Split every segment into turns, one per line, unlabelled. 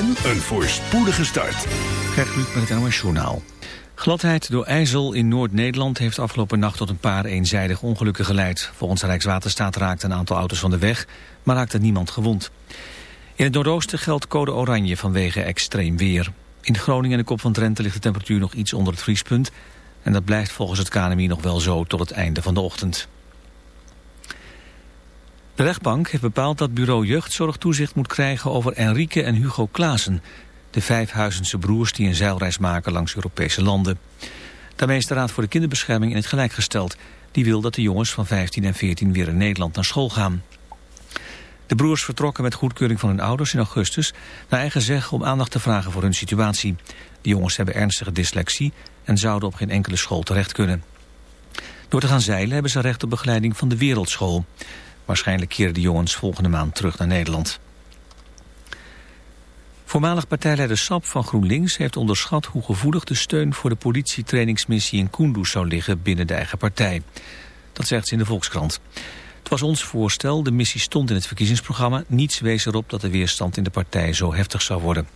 en een voorspoedige start.
Gert Kluk met het NOS Journaal. Gladheid door IJssel in Noord-Nederland heeft afgelopen nacht tot een paar eenzijdige ongelukken geleid. Volgens Rijkswaterstaat raakte een aantal auto's van de weg, maar raakte niemand gewond. In het noordoosten geldt code oranje vanwege extreem weer. In Groningen en de kop van Drenthe ligt de temperatuur nog iets onder het vriespunt. En dat blijft volgens het KNMI nog wel zo tot het einde van de ochtend. De rechtbank heeft bepaald dat bureau jeugdzorg toezicht moet krijgen over Enrique en Hugo Klaassen, de vijf Huizense broers die een zeilreis maken langs Europese landen. Daarmee is de Raad voor de Kinderbescherming in het gelijk gesteld. Die wil dat de jongens van 15 en 14 weer in Nederland naar school gaan. De broers vertrokken met goedkeuring van hun ouders in augustus... naar eigen zeggen om aandacht te vragen voor hun situatie. De jongens hebben ernstige dyslexie en zouden op geen enkele school terecht kunnen. Door te gaan zeilen hebben ze recht op begeleiding van de Wereldschool. Waarschijnlijk keren de jongens volgende maand terug naar Nederland. Voormalig partijleider Sap van GroenLinks heeft onderschat hoe gevoelig de steun voor de politietrainingsmissie in Kunduz zou liggen binnen de eigen partij. Dat zegt ze in de Volkskrant. Het was ons voorstel, de missie stond in het verkiezingsprogramma. Niets wees erop dat de weerstand in de partij zo heftig zou worden.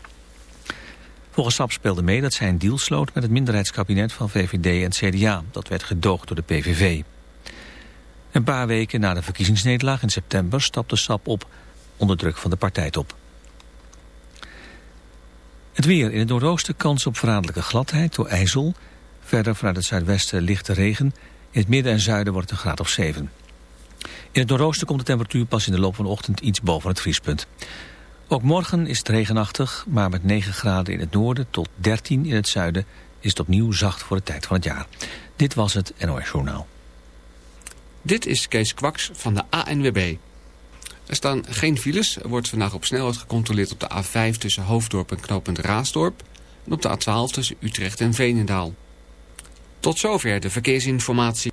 Volgens Sap speelde mee dat zij een deal sloot met het minderheidskabinet van VVD en CDA. Dat werd gedoogd door de PVV. Een paar weken na de verkiezingsnederlaag in september stapte Sap op onder druk van de partijtop. Het weer in het noordoosten kans op verraderlijke gladheid door ijzel. Verder vanuit het zuidwesten lichte regen. In het midden en zuiden wordt het een graad of 7. In het noordoosten komt de temperatuur pas in de loop van de ochtend iets boven het vriespunt. Ook morgen is het regenachtig, maar met 9 graden in het noorden tot 13 in het zuiden is het opnieuw zacht voor de tijd van het jaar. Dit was het NOS Journaal.
Dit is Kees Kwaks van de ANWB. Er staan geen files. Er wordt vandaag op snelheid gecontroleerd op de A5 tussen Hoofddorp en knooppunt Raasdorp... en op de A12 tussen Utrecht en Veenendaal. Tot zover de verkeersinformatie.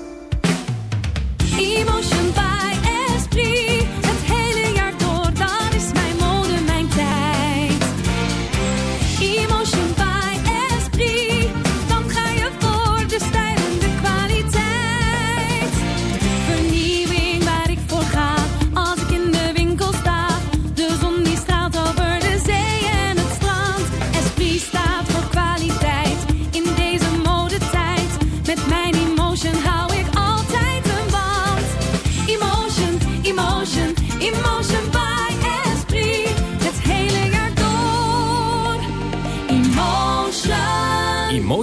Emotion by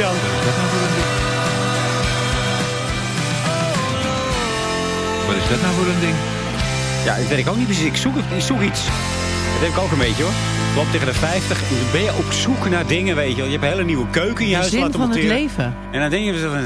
Dan?
Wat is dat nou voor een ding?
Ja, dat weet ik ook niet precies. Ik zoek, ik zoek iets. Dat heb ik ook een beetje hoor. Ik loop tegen de 50. Dan ben je op zoek naar dingen, weet je wel. Je hebt een hele nieuwe keuken in je
De
huis
zin
laten
van het
monteren.
leven.
En dan denk je, van,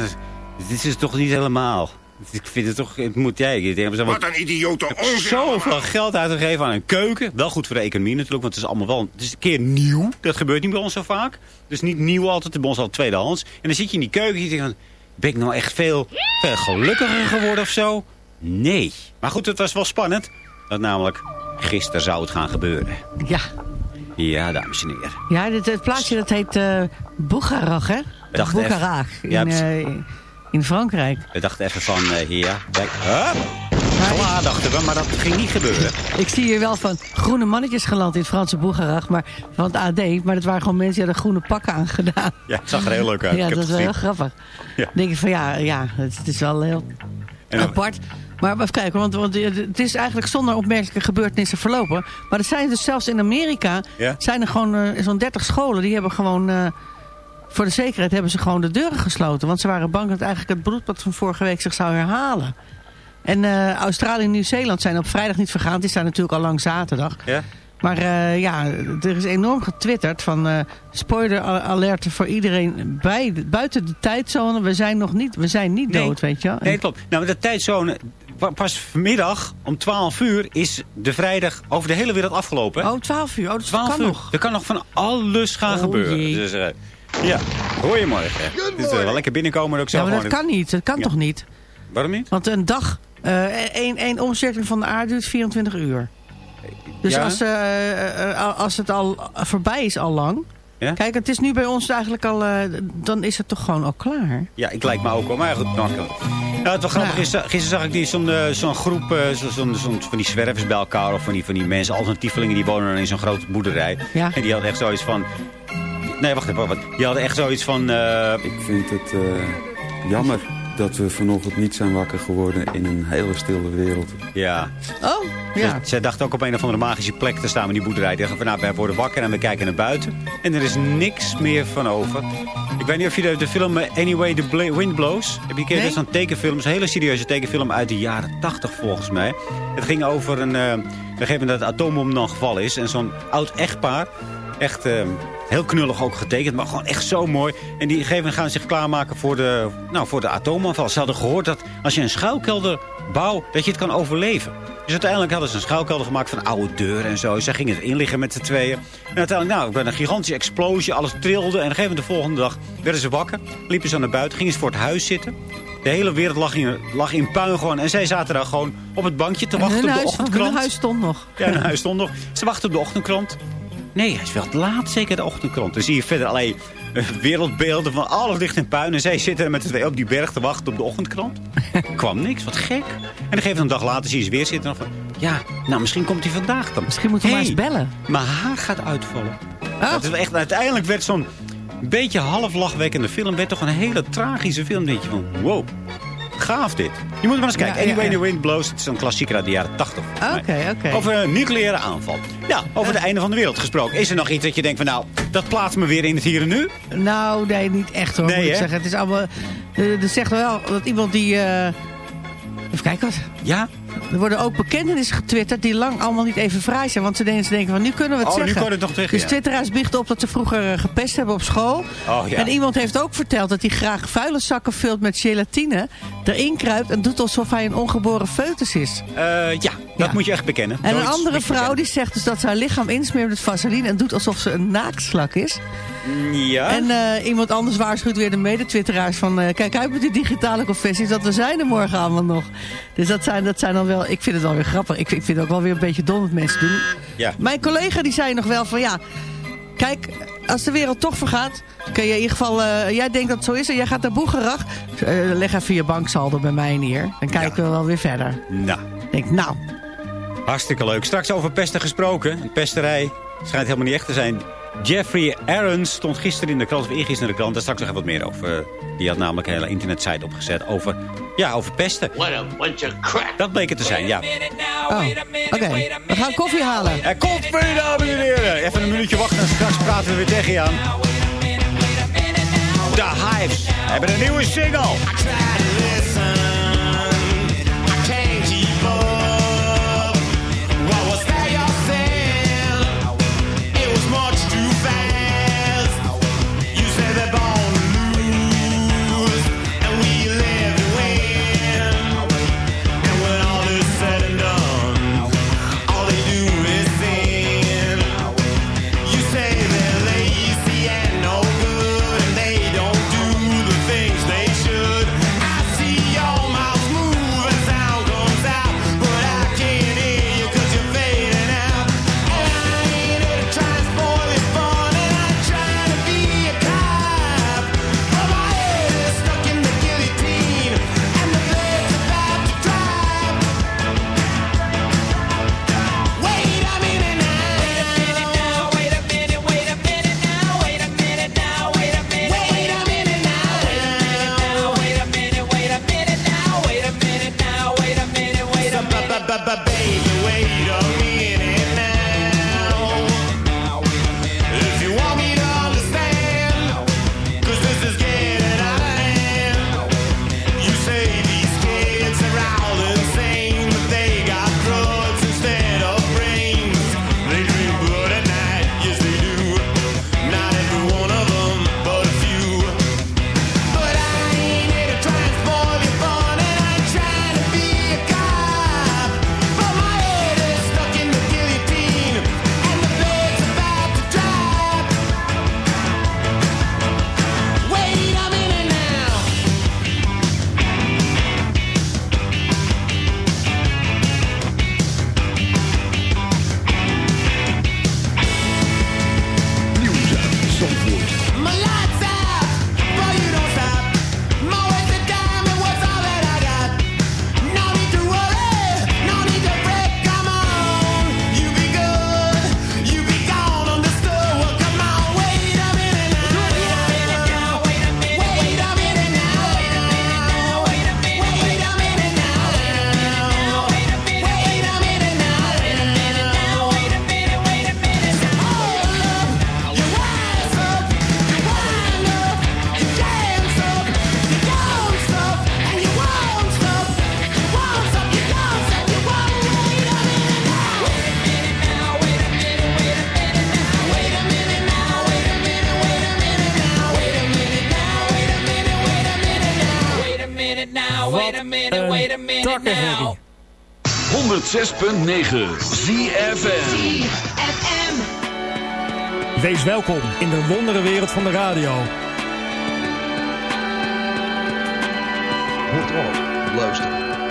dit is toch niet helemaal. Ik vind het toch, het moet jij. Ik denk,
Wat een idiote
heb
onzin.
zoveel geld uitgegeven aan een keuken. Wel goed voor de economie natuurlijk, want het is allemaal wel... Het is een keer nieuw. Dat gebeurt niet bij ons zo vaak. Dus niet nieuw altijd, bij ons al tweedehands. En dan zit je in die keuken en je denkt van... Ben ik nou echt veel, veel gelukkiger geworden of zo? Nee. Maar goed, het was wel spannend. Dat namelijk, gisteren zou het gaan gebeuren.
Ja,
Ja, dames en heren.
ja dit, het plaatsje dat heet eh Bougarach, hè? In,
Ja,
eh, in Frankrijk.
We dachten even van, eh, ja, kijk. Huh? Klaar dachten we, maar dat ging niet gebeuren.
Ik zie hier wel van groene mannetjes geland in het Franse Bougarach, maar van het AD. Maar dat waren gewoon mensen die hadden groene pakken aangedaan.
Ja, het zag er heel leuk uit.
Ja, dat is wel heel grappig.
Ja.
Dan denk ik van ja, ja het, het is wel heel
En
apart. Maar even kijken, want, want het is eigenlijk zonder opmerkelijke gebeurtenissen verlopen. Maar er zijn dus zelfs in Amerika,
Ja?
zijn er gewoon eh, zo'n 30 scholen, die hebben gewoon... eh, voor de zekerheid hebben ze gewoon de deuren gesloten. Want ze waren bang dat eigenlijk het bloedbad van vorige week zich zou herhalen. En eh, Australië en Nieuw-Zeeland zijn op vrijdag niet vergaan. Die staan natuurlijk al lang zaterdag.
Ja?
Maar eh, ja, er is enorm getwitterd van eh spoiler alert voor iedereen bij, buiten de tijdzone. We zijn nog niet, we zijn niet
Nee.
dood, weet je wel.
Nee, klopt. Nou, de tijdzone... pa- Pas vanmiddag om 12 uur is de vrijdag over de hele wereld afgelopen. hè?
Oh, 12 uur. Oh, dat
12
kan
uur.
nog.
Er kan nog van alles gaan
Oh,
gebeuren. Dus, ja, goeiemorgen. Dit is wel lekker binnenkomen ook zo
Ja, maar dat kan niet. Dat kan
Ja.
toch niet?
Waarom niet?
Want een dag, eh één, één omzetting van de aarde duurt 24 uur. Dus
Ja?
als, eh, eh, als het al voorbij is al lang...
Ja?
Kijk, het is nu bij ons eigenlijk al... eh, dan is het toch gewoon al klaar.
Ja, ik lijk me ook wel. Maar goed, nou, kan- nou, het was grappig is, eh, gisteren zag ik die, zo'n, eh, zo'n groep, eh, zo- van die zwervers bij elkaar. Of van die, van die mensen, alternatievelingen, die wonen dan in zo'n grote boerderij.
Ja.
En die hadden echt zoiets van... Nee, wacht even. Wat, die hadden echt zoiets van... eh,
Ik vind het eh, jammer dat we vanochtend niet zijn wakker geworden in een hele stille wereld.
ja,
Oh, ja.
Zij, zij dachten ook op een of andere magische plek te staan in die boerderij. Die dachten van, nou, wij worden wakker en we kijken naar buiten. En er is niks meer van over. Ik weet niet of je de, de film eh, Anyway the Bla- Wind Blows... Heb je een keer
Nee.
dat is een tekenfilm, is een hele serieuze tekenfilm uit de jaren 80 volgens mij. Het ging over een... eh, een gegeven moment dat het atoombom dan gevallen is. En zo'n oud echtpaar, echt eh, heel knullig ook getekend, maar gewoon echt zo mooi. En die moment gaan zich klaarmaken voor de, nou, voor de atoomaanval. Ze hadden gehoord dat als je een schuilkelder bouwt, dat je het kan overleven. Dus uiteindelijk hadden ze een schuilkelder gemaakt van oude deuren en zo. Zij gingen het inliggen met z'n tweeën. En uiteindelijk, nou, werd een gigantische explosie. Alles trilde. En gegeven de volgende dag werden ze wakker. Liepen ze naar buiten. Gingen ze voor het huis zitten. De hele wereld lag in, lag in puin gewoon. En zij zaten daar gewoon op het bankje te
En
wachten
hun,
op de
huis,
ochtendkrant.
hun huis stond nog.
Ja, en hij stond nog. Ze wachten op de ochtendkrant. Nee, hij is wel te laat, zeker de ochtendkrant. Dan zie je verder alleen eh, wereldbeelden van alles ligt in puin. En zij zitten met z'n tweeën op die berg te wachten op de ochtendkrant. Kwam niks, wat gek. En dan geeft een dag later zie je ze weer zitten. En dan van, ja, nou misschien komt hij vandaag dan.
Misschien moeten we
Hey,
maar eens bellen.
Mijn haar gaat uitvallen. Dat is wel echt, uiteindelijk werd zo'n beetje half lachwekkende film... werd toch een hele tragische film. Denk je van, wow, gaaf dit. Je moet maar eens kijken.
Ja,
Anyway,
ja.
the Wind Blows. Het is een klassieker uit de jaren 80. volgens mij.
Oké, oké.
Over een nucleaire aanval. Ja, over het einde van de wereld gesproken. Is er nog iets dat je denkt van nou, dat plaatst me weer in het hier en nu?
Nou, nee, niet echt hoor,
Nee,
moet ik zeggen. Het is allemaal... eh, Er zegt wel dat iemand die... eh, even kijken wat.
Ja?
Er worden ook bekentenissen getwitterd die lang allemaal niet even vrij zijn. Want ze denken, ze denken van nu kunnen we het
Oh, nu
zeggen.
kunnen we het nog
Dus twitteraars biechten op dat ze vroeger eh, gepest hebben op school.
Oh, ja.
En iemand heeft ook verteld dat hij graag vuilniszakken vult met gelatine. Erin kruipt en doet alsof hij een ongeboren foetus is.
Eh, ja, dat
Ja.
moet je echt bekennen.
En een andere vrouw
bekennen.
die zegt dus dat ze haar lichaam insmeert met vaseline... en doet alsof ze een naaktslak is.
Ja?
En eh, iemand anders waarschuwt weer de medetwitteraars van... kijk uit met die digitale confessies, dat we zijn er morgen allemaal nog. Dus dat zijn, dat zijn dan wel... Ik vind het wel weer grappig. Ik, ik vind het ook wel weer een beetje dom wat mensen doen.
Ja.
Mijn collega die zei nog wel van ja... Kijk, als de wereld toch vergaat... kun je in ieder geval... eh, jij denkt dat het zo is en jij gaat naar Boegerag. eh, leg even je banksaldo bij mij neer. Dan kijken we wel weer verder.
Nou,
Ik denk, nou...
hartstikke leuk. Straks over pesten gesproken. Een pesterij schijnt helemaal niet echt te zijn. Jeffrey Aarons stond gisteren in de krant, of eergisteren in de krant. Daar straks nog even wat meer over. Die had namelijk een hele internetsite opgezet over, ja, over pesten.
What a bunch of crap.
Dat bleek het te zijn, ja.
Oh, oké. We gaan koffie halen.
Er komt eh, koffie, dames en heren. Even een minuutje wachten en straks praten we weer tegen je aan.
De Hives hebben een nieuwe single.
106.9 ZFM.
Wees welkom in de wondere wereld van de radio.
Hoort op, luister.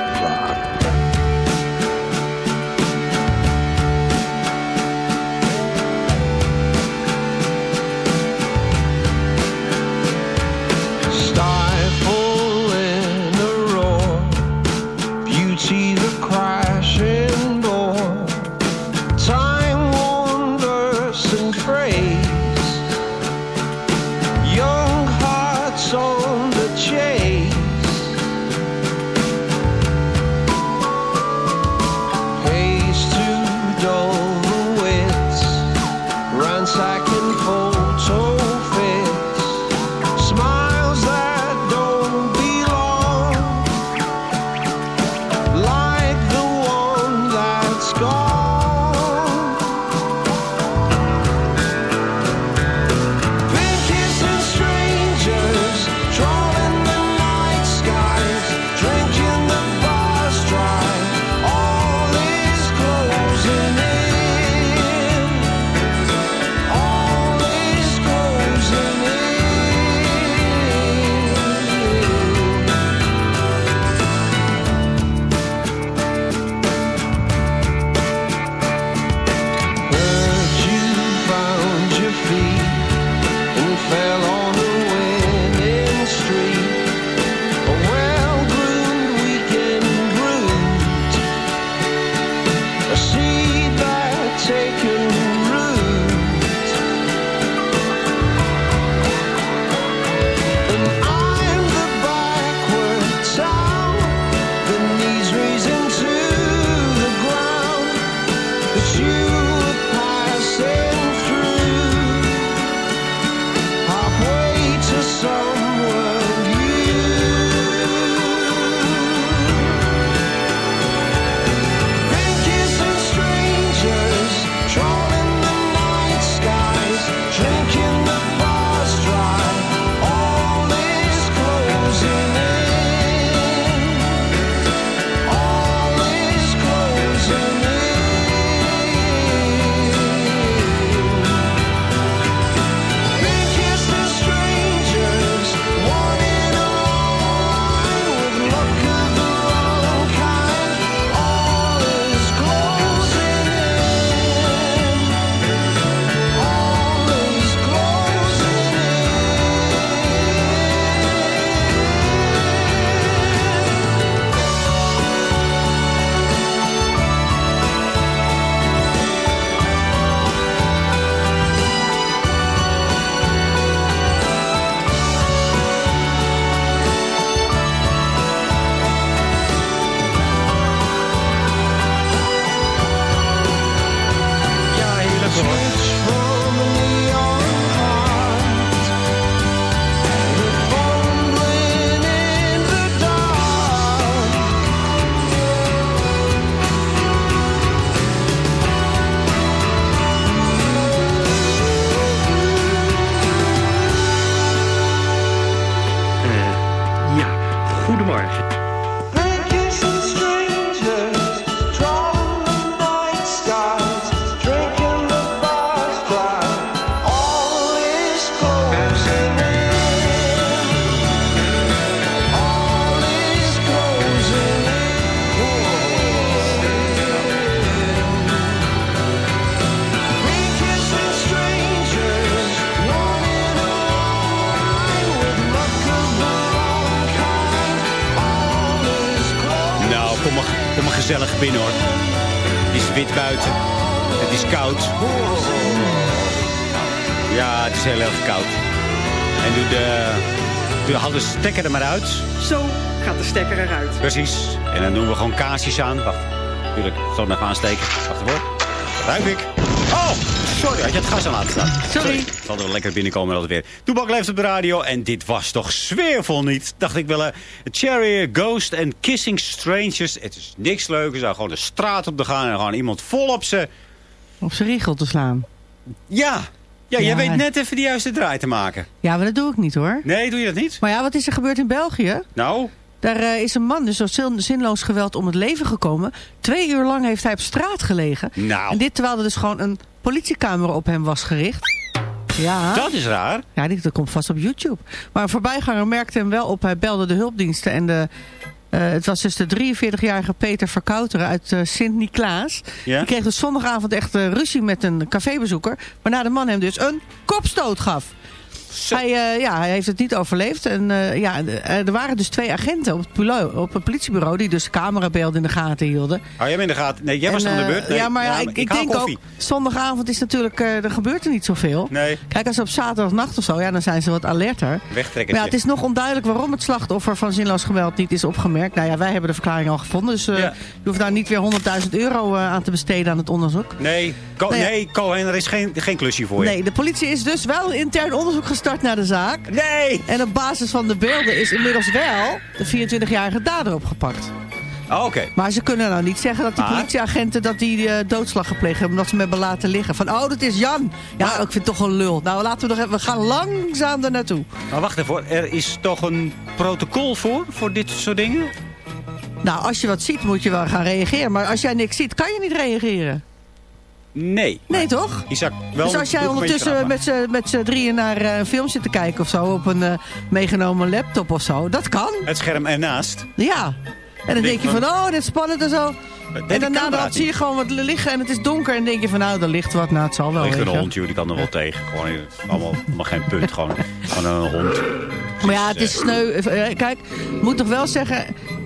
Kaarsjes aan. Wacht, natuurlijk. Ik zal hem even aansteken. Wacht even hoor. Ruik ik. Oh, sorry. Had je het gas aan laten staan?
Sorry.
Het zal er wel lekker binnenkomen altijd weer. Toebak leeft op de radio. En dit was toch sfeervol niet? Dacht ik wel. eh, Cherry, Ghost en Kissing Strangers. Het is niks leuks. zou gewoon de straat op te gaan. En gewoon iemand vol op ze.
Op zijn riegel te slaan.
Ja. Ja, jij
Ja.
weet net even de juiste draai te maken.
Ja, maar dat doe ik niet hoor.
Nee, doe je dat niet?
Maar ja, wat is er gebeurd in België?
Nou,
Daar eh, is een man dus door zin- zinloos geweld om het leven gekomen. Twee uur lang heeft hij op straat gelegen.
Nou.
En dit terwijl er dus gewoon een politiecamera op hem was gericht. Ja.
dat is raar.
Ja, dat komt vast op YouTube. Maar een voorbijganger merkte hem wel op. Hij belde de hulpdiensten. En de, eh, het was dus de 43-jarige Peter Verkouteren uit eh, Sint-Niklaas.
Ja?
Die kreeg dus zondagavond echt ruzie met een cafébezoeker. Waarna de man hem dus een kopstoot gaf. Hij, eh, ja, hij heeft het niet overleefd. En, eh, ja, eh, er waren dus twee agenten op het, bureau, op het politiebureau... die dus camerabeelden in de gaten hielden.
Hou jij hem in de gaten? Nee, jij was aan de beurt. Nee,
ja, maar ja, ik, ik denk
koffie.
ook, zondagavond is natuurlijk, er gebeurt er niet zoveel.
Nee.
Kijk, als op zaterdagnacht of zo, ja, dan zijn ze wat alerter.
Wegtrekken.
ja, het is nog onduidelijk waarom het slachtoffer van zinloos geweld niet is opgemerkt. Nou ja, wij hebben de verklaring al gevonden, dus
Ja.
je hoeft daar niet weer 100.000 euro aan te besteden aan het onderzoek.
Nee, Co
Nou
nee, Cohen, er is geen, geen klusje voor je.
Nee, de politie is dus wel intern onderzoek gestart naar de zaak.
Nee!
En op basis van de beelden is inmiddels wel de 24-jarige dader opgepakt.
Oh, Oké.
Maar ze kunnen nou niet zeggen dat die
Maar?
politieagenten dat die eh, doodslag gepleegd hebben. Omdat ze hem hebben laten liggen. Van, oh, dat is Jan. Ja, ik vind het toch een lul. Nou, laten we nog even, we gaan langzaam er naartoe.
Maar wacht even, er is toch een protocol voor, voor dit soort dingen?
Nou, als je wat ziet moet je wel gaan reageren. Maar als jij niks ziet, kan je niet reageren.
Nee.
Nee, toch?
Isaac, wel
dus als jij
ik
ondertussen met z'n- met z'n drieën naar eh, een film zit te kijken of zo... op een eh, meegenomen laptop of zo, dat kan.
Het scherm ernaast.
Ja. En dan denk je van, oh, dit is spannend en zo. En daarna dan zie je gewoon wat liggen en het is donker. En denk je van, nou, er ligt wat. Nou, het zal wel,
Er ligt een hond, joh, die kan er wel tegen. Gewoon eh, allemaal, allemaal geen punt, gewoon, gewoon een hond.
Maar ja, het is sneu. Kijk, ik moet nog wel zeggen...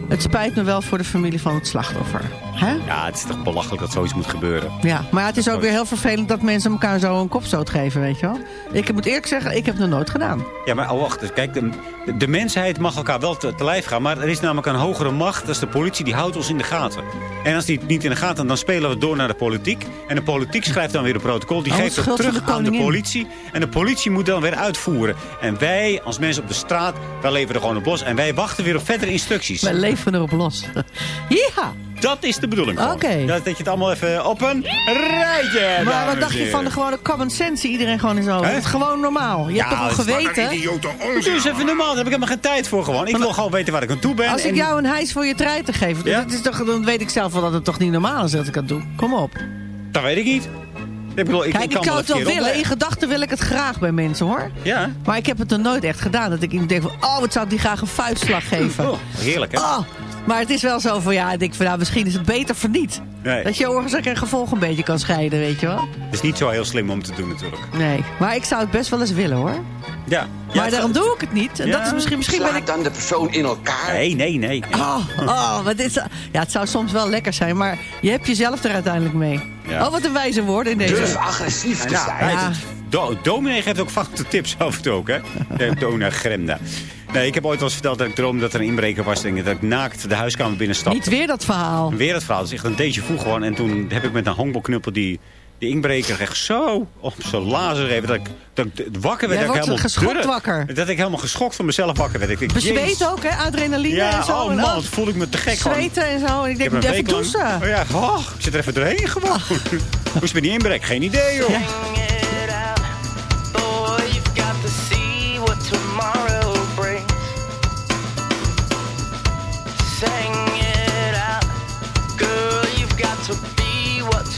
Het spijt me wel voor de familie van het slachtoffer. Hè?
Ja, het is toch belachelijk dat zoiets moet gebeuren.
Ja, maar het is ook weer heel vervelend dat mensen elkaar zo een kopstoot geven, weet je wel. Ik moet eerlijk zeggen, ik heb het nog nooit gedaan.
Ja, maar oh, wacht. eens. Kijk, de, de mensheid mag elkaar wel te, te lijf gaan. Maar er is namelijk een hogere macht. Dat is de politie. Die houdt ons in de gaten. En als die het niet in de gaten, dan spelen we door naar de politiek. En de politiek schrijft dan weer een protocol. Die
Oh,
geeft
het
terug
de
aan de politie. En de politie moet dan weer uitvoeren. En wij, als mensen op de straat, wij leven er gewoon op los. En wij wachten weer op verdere instructies.
Wij leven erop los. ja.
Dat is de bedoeling.
Oké.
Dat, dat je het allemaal even op een rijtje
Maar wat dacht je van de gewone common sense die iedereen gewoon hoofd
Hè?
heeft? Gewoon normaal. Je hebt toch
is maar
geweten?
Doe eens even normaal. Daar heb ik helemaal geen tijd voor gewoon. Ik wil gewoon weten waar ik aan toe ben.
Als ik jou een hijs voor je treiter geef,
Ja?
dat is toch, dan weet ik zelf wel dat het toch niet normaal is dat ik dat doe. Kom op.
Dat weet ik niet. Ik bedoel, ik,
Kijk,
ik
ik,
kan
zou het wel
een keer
willen. In gedachten wil ik het graag bij mensen, hoor.
Ja.
Maar ik heb het er nooit echt gedaan. Dat ik iemand denk van, oh, wat zou ik die graag een vuistslag geven.
Oh, heerlijk, hè?
Oh, maar het is wel zo van, ja, ik denk van, nou, misschien is het beter voor niet.
Nee.
Dat je oorzaak en gevolg een beetje kan scheiden, weet je wel.
Het is niet zo heel slim om te doen natuurlijk.
Nee, maar ik zou het best wel eens willen, hoor.
Ja.
Maar daarom doe ik het niet. En
Ja?
dat is misschien, misschien ben ik...
dan de persoon in elkaar.
Nee, nee, nee.
Oh, oh, dit is, ja, het zou soms wel lekker zijn, maar je hebt jezelf er uiteindelijk mee.
Ja.
Oh, wat een wijze woorden in deze.
Durf agressief te
Ja,
zijn.
Do, dominee geeft ook vaste tips af en toe ook, hè? De Dona Gremda. Nee, ik heb ooit wel eens verteld dat ik droomde dat er een inbreker was. En dat ik naakt de huiskamer binnenstapte.
Niet weer dat verhaal.
Weer het verhaal. Het is echt een déjà vu gewoon. En toen heb ik met een honkbalknuppel die, die inbreker echt zo op zijn lazer gegeven. Dat ik, dat ik wakker werd.
Jij
dat ik
wordt
helemaal
geschokt
durf-
wakker.
Dat ik helemaal geschokt van mezelf wakker werd. Ik denk,
Bezweet ook, hè? Adrenaline
Ja,
en zo.
oh
en
man, wat voel ik me te gek gewoon.
Zweten en zo. En ik denk, moet
een
even
lang-
douchen.
Oh ja, oh, ik zit er even doorheen gewoon. Hoe is het met die inbrek? Geen idee, joh.
Ja.
to be what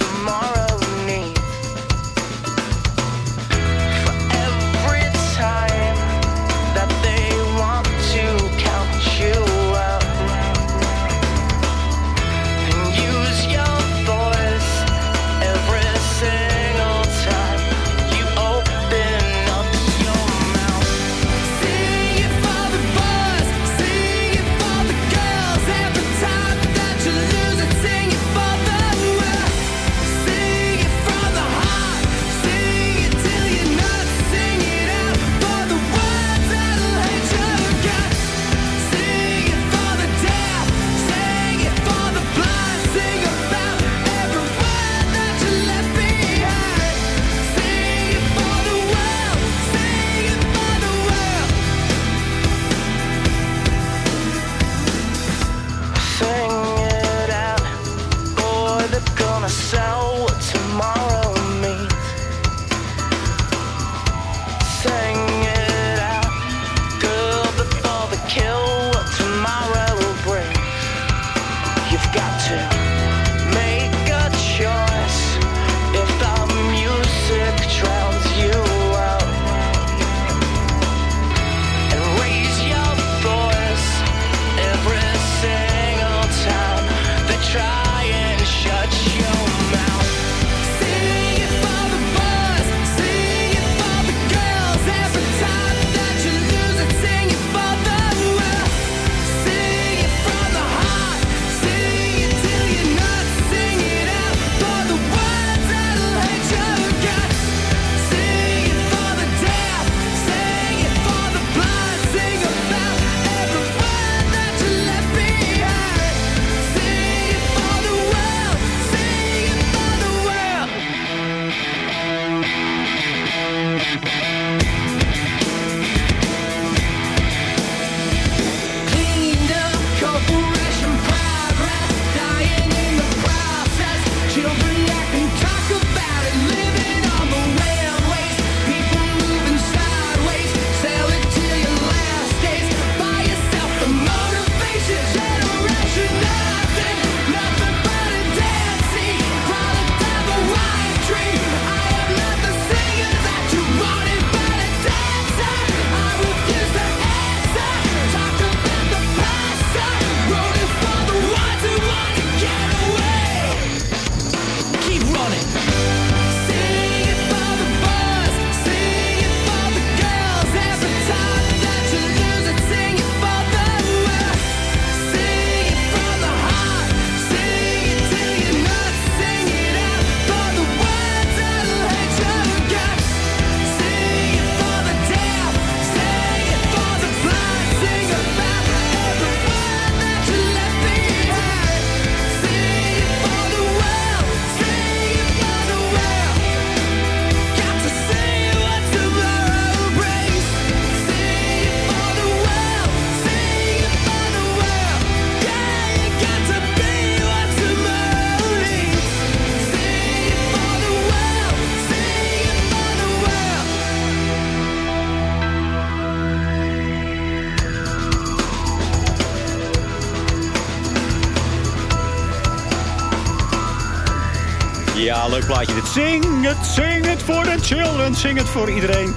Ja, leuk plaatje dit. Zing het, zing het voor de children. Zing het voor iedereen.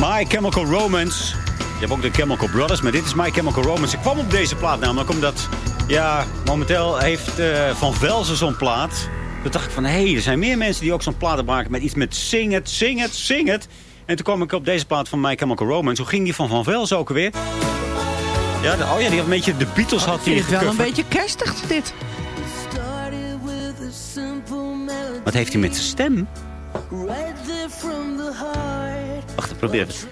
My Chemical Romance. Je hebt ook de Chemical Brothers, maar dit is My Chemical Romance. Ik kwam op deze plaat namelijk omdat... Ja, momenteel heeft eh, Van Velzen zo'n plaat. Toen dacht ik van, hé, hey, er zijn meer mensen die ook zo'n plaat maken... met iets met zing het, zing het, zing het. En toen kwam ik op deze plaat van My Chemical Romance. Hoe ging die van Van Velzen ook alweer? Ja, de, oh ja, die had een beetje de Beatles had
vind het wel een beetje kerstig, dit.
Wat heeft hij met zijn stem? Wacht, probeer het.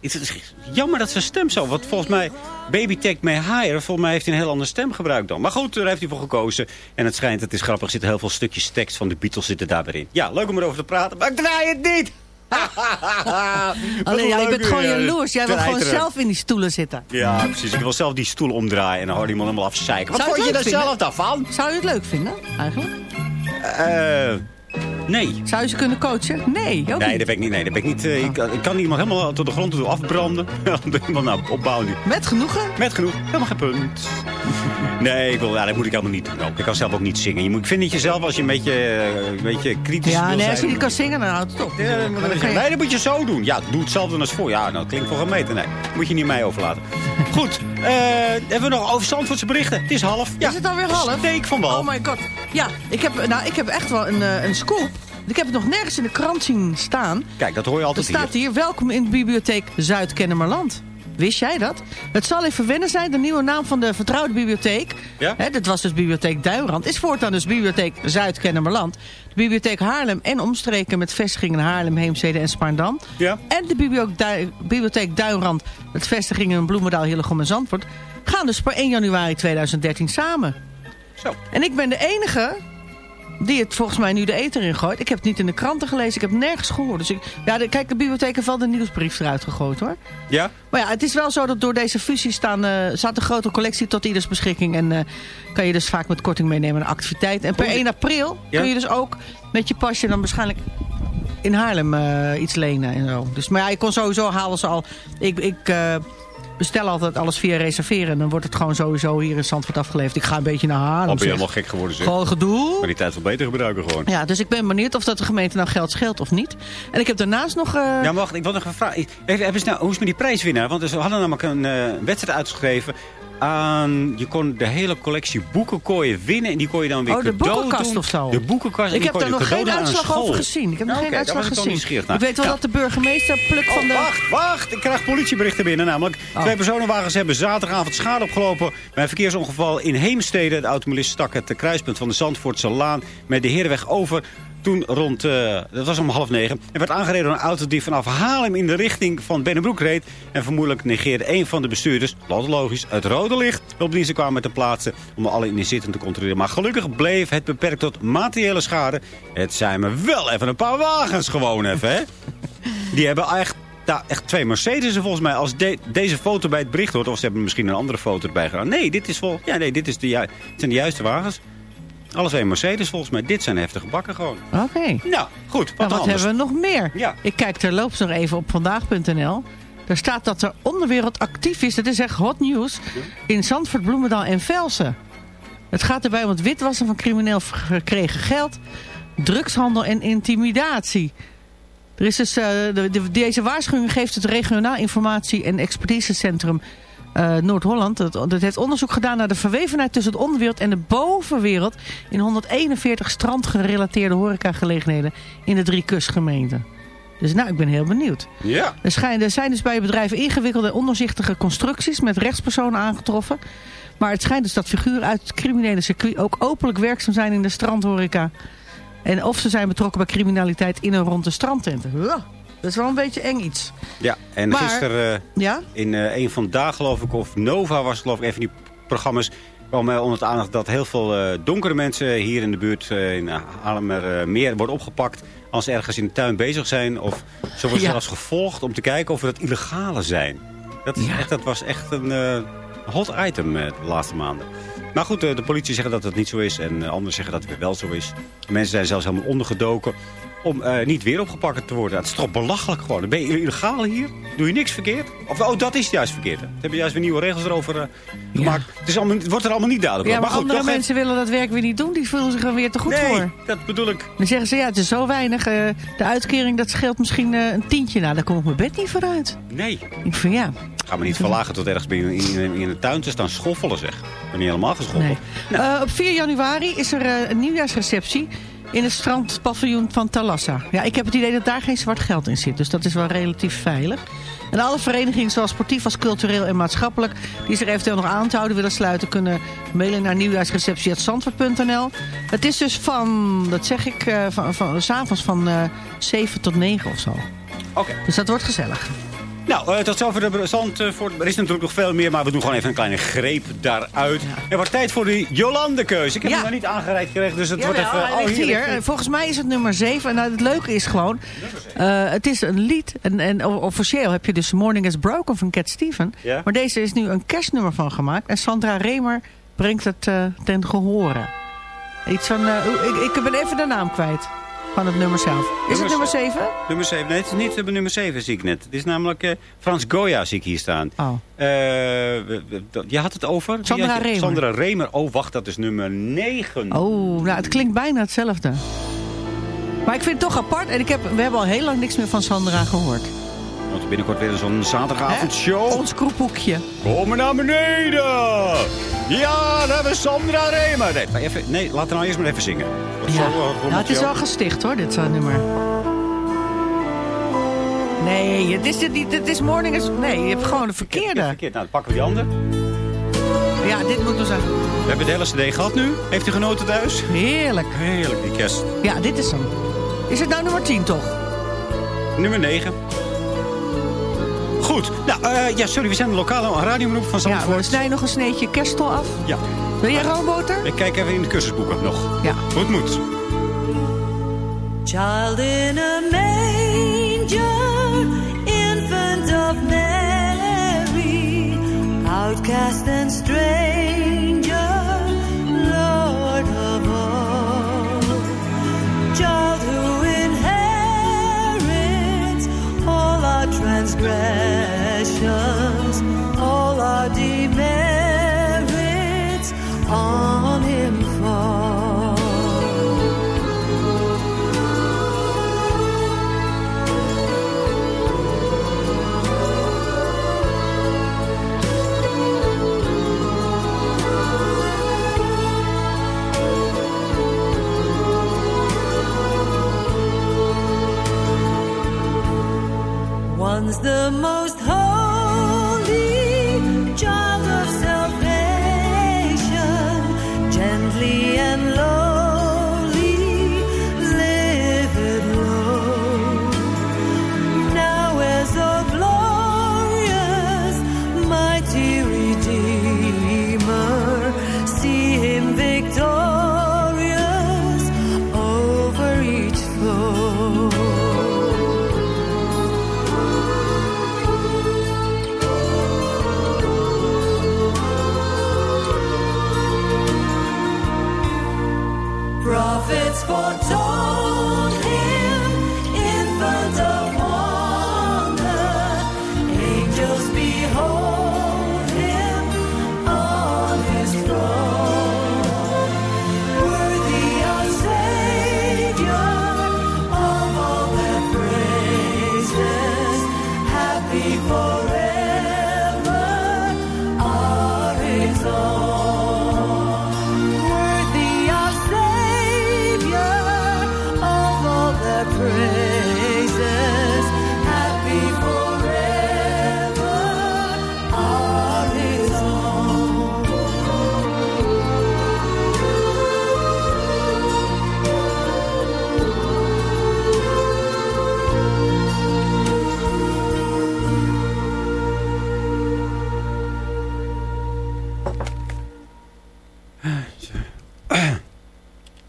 Het is jammer dat zijn stem zo... Want volgens mij, Baby Take Me Higher... Volgens mij heeft hij een heel andere stem gebruikt dan. Maar goed, daar heeft hij voor gekozen. En het schijnt, het is grappig, er zitten heel veel stukjes tekst van de Beatles zitten daarbij in. Ja, leuk om erover te praten, maar ik draai het niet!
Alleen, jij bent gewoon
weer.
jaloers. Jij wil gewoon zelf in die stoelen zitten.
Ja, precies. Ik wil zelf die stoel omdraaien en dan hoor die man helemaal afzeiken. Wat vond
je
er zelf daarvan?
Zou je het leuk vinden, eigenlijk?
Eh, nee.
Zou je ze kunnen coachen? Nee, ook
Nee,
niet.
dat ben ik niet. Nee, dat ben ik niet. eh, ik, kan- ik kan iemand helemaal tot de grond toe afbranden. helemaal nou, opbouwen.
Met genoegen?
Met genoeg. Helemaal geen punt. Nee, ik wil, ja, dat moet ik helemaal niet doen. ook. Ik kan zelf ook niet zingen. Je moet, ik vind dat je zelf, als je een beetje, eh, een beetje kritisch
Ja, nee, als
zijn...
je niet kan zingen, dan houdt het op.
Ja, dan je- Nee, dat moet je zo doen. Ja, doe hetzelfde als voor. Ja, nou, dat klinkt voor een meter. Nee, moet je niet mij overlaten. Goed, eh, hebben we nog over Zandvoortse berichten? Het is half. Ja,
Is het alweer half?
Steek van wal.
Oh my god. Ja, ik heb, nou, ik heb echt wel een, eh, een scoop. Ik heb het nog nergens in de krant zien staan.
Kijk, dat hoor je
Er
altijd
staat
hier.
hier, welkom in de bibliotheek Zuid-Kennemerland. Wist jij dat? Het zal even wennen zijn, de nieuwe naam van de vertrouwde bibliotheek.
Ja?
Hè, dit was dus bibliotheek Duinrand. Is voortaan dus bibliotheek Zuid-Kennemerland. De bibliotheek Haarlem en omstreken met vestigingen in Haarlem, Heemstede en Spaarndam.
Ja.
En de bibliotheek, Dui- bibliotheek Duinrand met vestigingen in Bloemendaal, Hillegom en Zandvoort. Gaan dus per 1 januari 2013 samen.
Zo.
En ik ben de enige die het volgens mij nu de eter in gooit. Ik heb het niet in de kranten gelezen, ik heb het nergens gehoord. Dus ik, ja, de, kijk, de bibliotheek heeft wel de nieuwsbrief eruit gegooid hoor.
Ja?
Maar ja, het is wel zo dat door deze fusie staan, eh, staat een grote collectie tot ieders beschikking. En eh, kan je dus vaak met korting meenemen naar activiteit. En per 1 april
Ja?
kun je dus ook met je pasje dan waarschijnlijk in Haarlem eh, iets lenen en zo. Dus, maar ja, ik kon sowieso halen ze al. Ik, ik bestel altijd alles via reserveren. En dan wordt het gewoon sowieso hier in Zandvoort afgeleverd. Ik ga een beetje naar Haarlem.
Al ben je helemaal gek geworden, zeg.
Gewoon gedoe.
Maar die tijd wel beter gebruiken gewoon.
Ja, dus ik ben benieuwd of dat de gemeente nou geld scheelt of niet. En ik heb daarnaast nog... eh,
Ja, wacht, ik wil nog een vraag. Even, even, snel, hoe is met die prijswinnaar? Want we hadden namelijk een eh, wedstrijd uitgeschreven. Aan, je kon de hele collectie boeken kon je winnen. En die kon je dan weer
Oh, de boekenkast
doen.
of zo.
De boekenkast. en
ik heb daar nog geen uitslag over gezien. Ik heb nog
Nou,
geen
oké, daar
uitslag gezien. Ik weet wel
Nou.
dat de burgemeester Pluk van
Oh,
de...
wacht, wacht. Ik krijg politieberichten binnen. Namelijk,
Oh.
twee personenwagens hebben zaterdagavond schade opgelopen... bij een verkeersongeval in Heemstede. De automobilist stak het kruispunt van de Zandvoortse Laan... met de Herenweg over... Toen rond, eh, dat was om half negen, er werd aangereden door een auto die vanaf Haarlem in de richting van Bennebroek reed. En vermoedelijk negeerde een van de bestuurders, wat logisch, het rode licht. Hulpdiensten kwamen te plaatsen om alle inzittenden te controleren. Maar gelukkig bleef het beperkt tot materiële schade. Het zijn me wel even een paar wagens gewoon even, hè. Die hebben echt, nou, echt twee Mercedes volgens mij. Als de- deze foto bij het bericht hoort, of ze hebben misschien een andere foto erbij gedaan. Nee, dit, is vol, ja, nee, dit is de, ju- het zijn de juiste wagens. Alle twee Mercedes volgens mij. Dit zijn heftige bakken gewoon.
Oké.
Nou, goed. Wat,
Nou, wat hebben we nog meer?
Ja.
Ik kijk terloops nog even op vandaag.nl. Daar staat dat er onderwereld actief is. Dat is echt hot nieuws. In Zandvoort, Bloemendaal en Velsen. Het gaat erbij om het witwassen van crimineel gekregen geld. Drugshandel en intimidatie. Er is dus, eh, de, de- deze waarschuwing geeft het regionaal informatie- en expertisecentrum eh, Noord-Holland. Dat, dat heeft onderzoek gedaan naar de verwevenheid tussen het onderwereld en de bovenwereld... in 141 strandgerelateerde horecagelegenheden in de drie kustgemeenten. Dus nou, ik ben heel benieuwd.
Ja.
Er, er zijn dus bij bedrijven ingewikkelde en ondoorzichtige constructies met rechtspersonen aangetroffen. Maar het schijnt dus dat figuren uit het criminele circuit ook openlijk werkzaam zijn in de strandhoreca. En of ze zijn betrokken bij criminaliteit in en rond de strandtenten. Ja, dat is wel een beetje eng iets.
Ja, en
Maar-
gisteren eh,
Ja?
in eh, een van daar geloof ik, of Nova was het geloof ik, een van die programma's kwam eh, onder het aandacht dat heel veel donkere mensen hier in de buurt in meer worden opgepakt als ze ergens in de tuin bezig zijn. Of ze worden
Ja.
zelfs gevolgd om te kijken of het illegale zijn. Dat, is
Ja.
echt, dat was echt een hot item de laatste maanden. Maar goed, de politie zegt dat het niet zo is en anderen zeggen dat het wel zo is. Mensen zijn zelfs helemaal ondergedoken om eh, niet weer opgepakt te worden. Het is toch belachelijk gewoon. Dan ben je illegaal hier, doe je niks verkeerd. Of oh, dat is juist verkeerd. Ze hebben juist weer nieuwe regels erover eh, gemaakt. Het, is allemaal, het wordt er allemaal niet duidelijk
Ja, maar,
goed,
andere mensen willen dat werk weer niet doen. Die voelen zich er weer te goed
Nee,
voor.
dat bedoel ik.
Dan zeggen ze, ja, het is zo weinig. eh, de uitkering, dat scheelt misschien een tientje. Nou, daar kom ik mijn bed niet vooruit.
Nee.
Ik vind, ja,
Ga me niet verlagen tot ergens in, in, in de tuin te staan schoffelen, zeg. Ik ben niet helemaal geschoffeld.
nee. Eh, op 4 januari is er een nieuwjaarsreceptie in het strandpaviljoen van Talassa. Ja, ik heb het idee dat daar geen zwart geld in zit. Dus dat is wel relatief veilig. En alle verenigingen, zowel sportief als cultureel en maatschappelijk... die zich eventueel nog aan te houden willen sluiten... kunnen mailen naar nieuwjaarsreceptie.zandvoort.nl. Het is dus van, dat zeg ik, eh, van, van, s'avonds van eh 7 tot 9 of zo.
Oké.
Dus dat wordt gezellig.
Nou, eh, tot zover de zand. eh, voor, er is natuurlijk nog veel meer, maar we doen gewoon even een kleine greep daaruit. Er wordt tijd voor de Jolande-keuze. Ik heb
Ja.
hem nog niet aangereikt gekregen, dus het wordt even...
ligt
hier hij.
Volgens mij is het nummer 7. En nou, het leuke is gewoon... eh, het is een lied. En, en officieel heb je dus Morning is Broken van Cat Steven.
Ja.
Maar deze is nu een kerstnummer van gemaakt. En Sandra Remer brengt het eh, ten gehore. Iets van... eh, ik, ik ben even de naam kwijt. Van het nummer zelf. Is het nummer 7?
Nummer 7. Nee, het is niet uh, nummer 7, zie ik net. Het is namelijk eh, Frans Goya, zie ik hier staan.
Oh.
Dat- je had het over?
Sandra
je-
Remer.
Sandra Remer. Oh, wacht, dat is nummer 9.
Oh, nou, het klinkt bijna hetzelfde. Maar ik vind het toch apart. En ik heb, we hebben al heel lang niks meer van Sandra gehoord.
Want binnenkort weer zo'n zaterdagavondshow.
Ons kroephoekje.
Kom maar naar beneden! Ja, daar hebben we Sandra Remer. Nee, maar even, nee, laten we nou eerst maar even zingen.
Ja.
zo,
Nou, het is wel gesticht hoor, dit uh, nummer. Nee, het is, dit niet, het is morning is... Nee, je hebt gewoon de verkeerde.
Verkeerd, nou, dan pakken we die andere.
Ja, dit moet dus zijn.
We hebben de hele cd gehad nu. Heeft u genoten thuis?
Heerlijk.
Heerlijk, die kerst.
Ja, dit is hem. Is het nou nummer 10 toch?
Nummer 9. Goed. Nou, eh, ja, sorry, we zijn de lokale radiomroep van
Ja,
Zandvoort.
we snijden nog een sneetje kerstol af.
Ja.
Wil jij roomboter?
Ik kijk even in de cursusboeken nog.
Ja.
Hoe het moet.
Child in a manger, infant of Mary, outcast and stranger, Lord of all. Child who inherits all our transgressions, all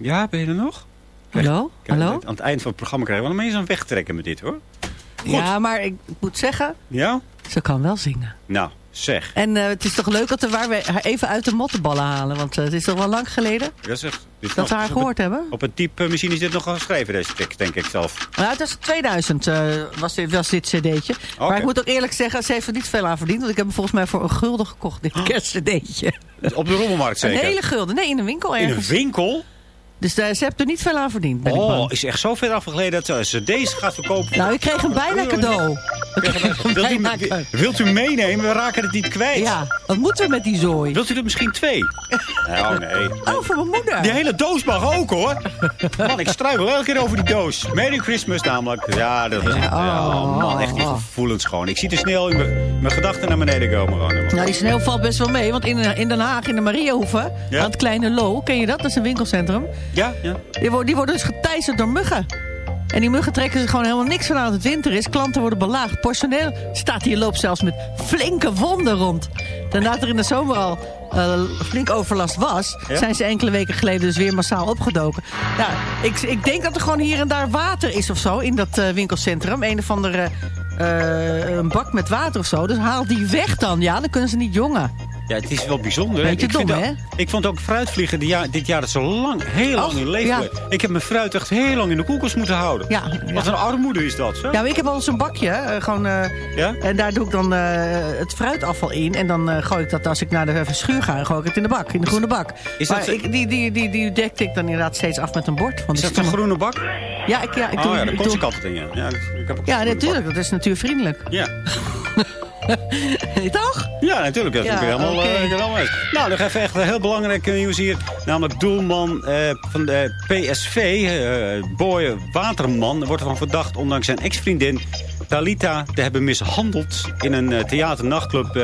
Ja, ben je er nog?
Hallo? Hallo?
Aan het eind van het programma krijgen we wel eens een wegtrekken met dit hoor.
Ja, maar ik moet zeggen,
Ja?
ze kan wel zingen.
Nou, Zeg.
En eh, het is toch leuk dat we haar even uit de mottenballen halen. Want eh, het is toch wel lang geleden
Ja, zeg.
Dat we haar gehoord hebben.
Op een type machine is dit nog geschreven, deze tekst, denk ik zelf.
Nou, het was 2000 eh, was, dit, was dit cd'tje. Maar ik moet ook eerlijk zeggen, ze heeft er niet veel aan verdiend. Want ik heb hem volgens mij voor een gulden gekocht, dit kerstcd'tje.
Op de rommelmarkt zeker?
Een hele gulden. Nee, in een winkel
In
ergens.
een winkel?
Dus daar, ze heeft er niet veel aan verdiend, ben
Oh, is echt zo ver afgeleden dat ze deze gaat verkopen.
Nou, ik kreeg hem bijna cadeau.
Wilt u, wilt u meenemen? We raken het niet kwijt.
Ja, wat moeten we met die zooi?
Wilt u er misschien twee? Oh nee.
Oh, voor mijn moeder.
Die hele doos mag ook hoor. Man, ik struikel elke keer over die doos. Merry Christmas namelijk. Ja, dat is. Ja, oh, man, echt die gevoelens gewoon. Ik zie te snel in mijn- gedachten naar beneden komen. Gewoon.
Nou, die sneeuw valt best wel mee. Want in, in Den Haag, in de Mariahoeve,
Ja?
aan het Kleine Lo, ken je dat? Dat is een winkelcentrum.
Ja, ja.
Die, worden- die worden dus geteisterd door muggen. En die muggen trekken zich gewoon helemaal niks van aan het winter is. Klanten worden belaagd. Personeel staat hier loopt zelfs met flinke wonden rond. Nadat er in de zomer al eh, flink overlast was...
Ja?
zijn ze enkele weken geleden dus weer massaal opgedoken. Ja, ik, ik denk dat er gewoon hier en daar water is of zo in dat eh, winkelcentrum. Een of andere eh, een bak met water of zo. Dus haal die weg dan. Ja, dan kunnen ze niet jongen.
Ja, het is wel bijzonder.
Beetje
ik
dom, hè?
Ik vond ook fruitvliegen die jaar, dit jaar dat zo lang, heel lang
Och,
in leven.
ja.
Ik heb mijn fruit echt heel lang in de koelkast moeten houden.
Ja,
Wat een armoede is dat, zo.
Ja, maar ik heb al zo'n bakje. eh, gewoon,
Ja?
En daar doe ik dan eh, het fruitafval in. En dan gooi ik dat als ik naar de schuur ga, gooi ik het in de bak. In de groene bak.
Is
maar
dat
ik, die, die, die, die dekte ik dan inderdaad steeds af met een bord. Want
Is dat een groene bak?
Ja, ik, ja, ik
oh
doe...
ja, daar
ik doe-
ik altijd in, ja. Ja, ik heb ook
ja natuurlijk. Dat is natuurvriendelijk.
Ja.
Toch?
Ja, natuurlijk. Dat
Ja,
ik helemaal,
oké.
eh, helemaal. Nou, nog even echt een heel belangrijk nieuws hier. Namelijk doelman eh, van de PSV, eh Boy Waterman, wordt ervan verdacht, ondanks zijn ex-vriendin Talita, te hebben mishandeld in een eh, theaternachtclub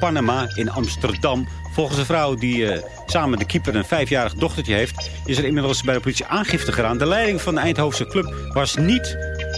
Panama in Amsterdam. Volgens de vrouw die samen met de keeper een vijfjarig dochtertje heeft... is er inmiddels bij de politie aangifte gedaan. De leiding van de Eindhovense club was niet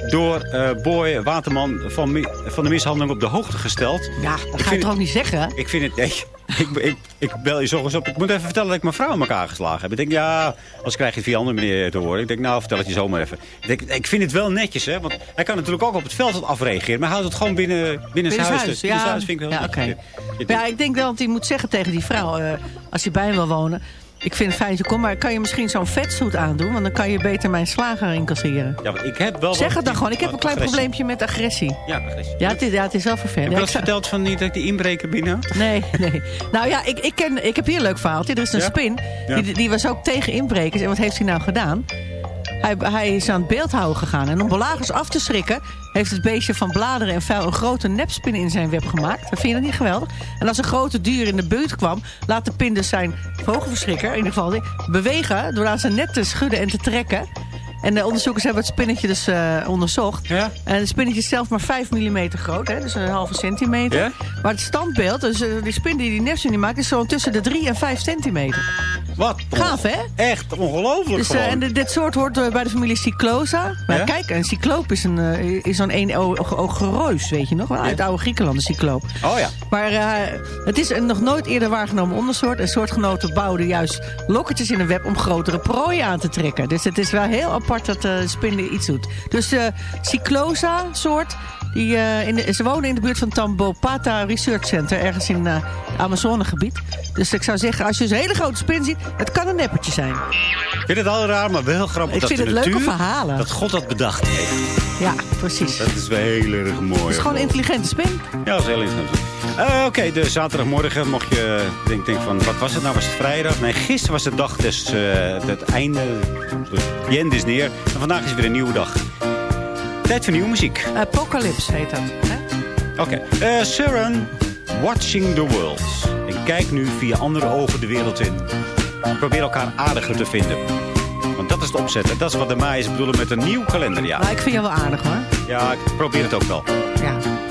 door eh, Boy Waterman van, van de mishandeling op de hoogte gesteld.
Ja, dat
Ik
ga je
vind
toch ook niet zeggen?
Ik vind het... Nee, ik, ik, ik bel je zo eens op. Ik moet even vertellen dat ik mijn vrouw in elkaar geslagen heb. Ik denk, ja, als krijg je het via andere manier te horen. Ik denk, nou, vertel het je zomaar even. Ik, denk, ik vind het wel netjes, hè. Want hij kan natuurlijk ook op het veld afreageren. Maar hij houdt het gewoon binnen, binnen, zijn huis. dus. Binnen zijn huis vind ik wel
ja.
Je- je-
ja, ik denk wel dat hij moet zeggen tegen die vrouw, eh, als hij bij hem wil wonen... Ik vind het fijn dat je komt, maar kan je misschien zo'n vetsuit aandoen? Want dan kan je beter mijn slager incasseren.
Ja, want ik heb wel...
Zeg het dan gewoon, ik heb een klein
agressie.
probleempje met agressie.
Ja, agressie.
Ja, het is, ja, het is wel
Heb
vervelend.
je
Ja,
verteld van niet dat ik die inbreker binnen had?
Nee, nee. Nou ja, ik, ik, ken, ik heb hier een leuk verhaaltje. Er is een
Ja?
spin,
Ja.
die, die was ook tegen inbrekers. En wat heeft hij nou gedaan? Hij, hij is aan het beeldhouden gegaan. En om belagers af te schrikken... heeft het beestje van bladeren en vuil... een grote nepspin in zijn web gemaakt. Vind je dat niet geweldig? En als een grote dier in de buurt kwam... laat de pin dus zijn vogelverschrikker... in ieder geval bewegen... door aan zijn net te schudden en te trekken... En de onderzoekers hebben het spinnetje dus eh, onderzocht. En het spinnetje is zelf maar 5 mm groot, hè, dus een halve centimeter.
Ja?
Maar het standbeeld, dus eh, die spin die die nepspin maakt, is zo tussen de 3 en 5 centimeter.
Wat?
Gaaf, hè?
Echt ongelooflijk
Dus, eh, en dit- dit soort hoort eh, bij de familie Cyclosa. Maar
Ja?
kijk, een cycloop is, een, eh, is zo'n één-oogige reus, weet je nog? Wel, uit oude Griekenland, een cycloop.
Oh ja.
Maar eh, het is een nog nooit eerder waargenomen ondersoort. En soortgenoten bouwden juist lokkertjes in een web om grotere prooien aan te trekken. Dus het is wel heel apart dat de spin iets doet. Dus de Cyclosa-soort, die, eh, ze wonen in de buurt van Tambopata Research Center, ergens in het Amazonegebied. Dus ik zou zeggen, als je zo'n hele grote spin ziet, het kan een neppertje zijn.
Ik vind het al raar, maar wel grappig
Ik
dat
vind het leuke
natuur-
verhalen.
Dat God dat bedacht heeft.
Ja, precies.
Dat is wel heel erg mooi.
Het is gewoon een intelligente spin.
Ja, dat is heel interessant. Eh, Oké, de zaterdagmorgen mocht je denk, denk van, wat was het nou? Was het vrijdag? Nee, gisteren was de dag des, eh, het einde. De end is neer. En vandaag is weer een nieuwe dag. Tijd voor nieuwe muziek.
Apocalypse heet dat.
Oké, eh Seren, Watching the World. Kijk nu via andere ogen de wereld in. Probeer elkaar aardiger te vinden. Want dat is het opzetten. Dat is wat de Maaiers bedoelen met een nieuw kalenderjaar.
Maar ik vind jou wel aardig hoor.
Ja, ik probeer het ook wel.
Ja.